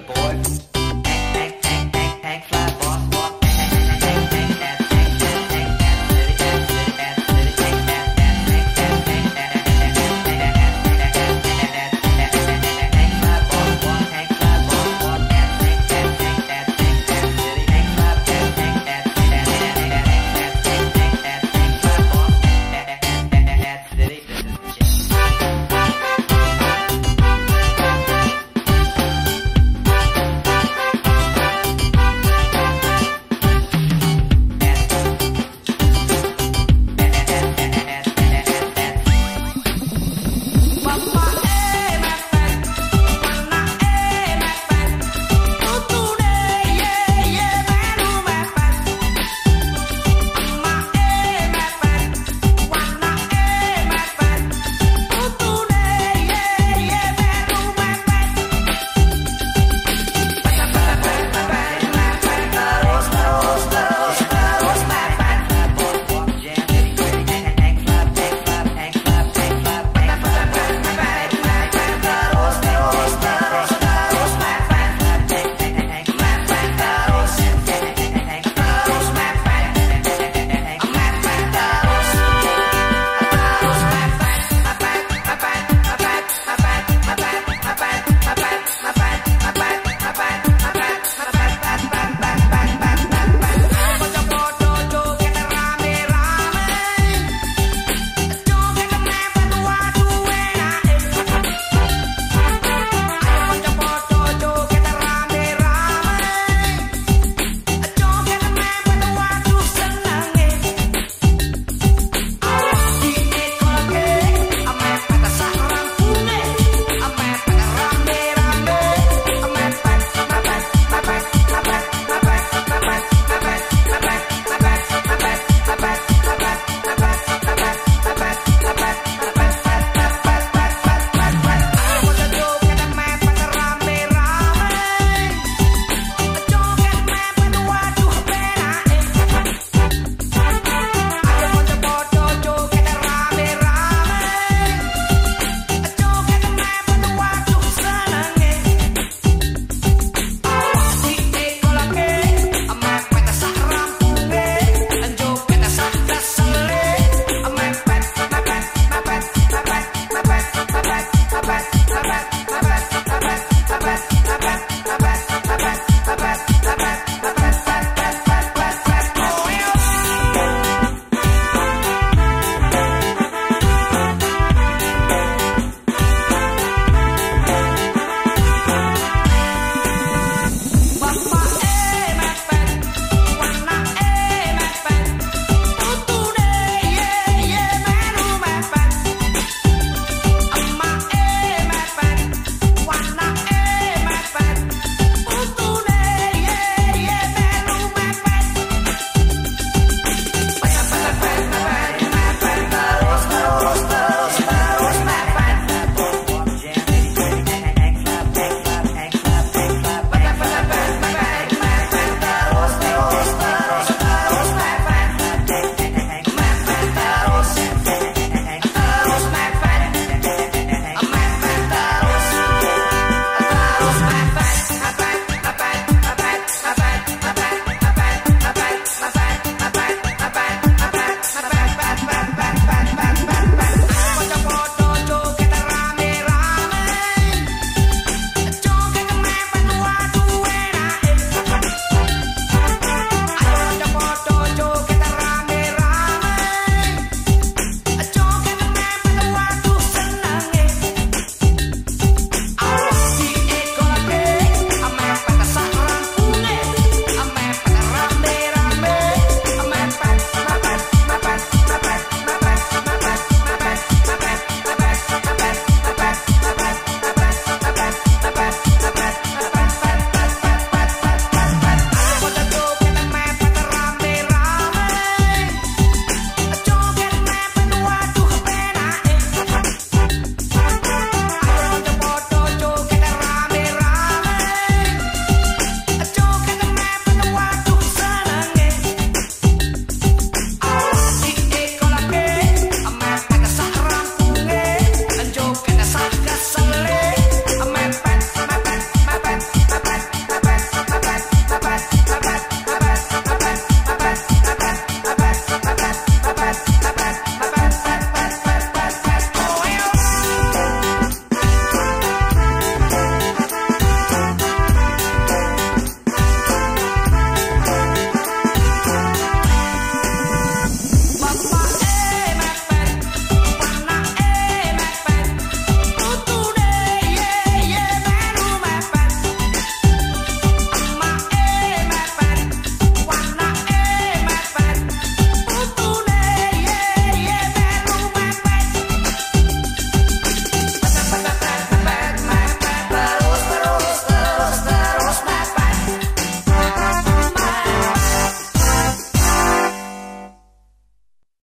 boy.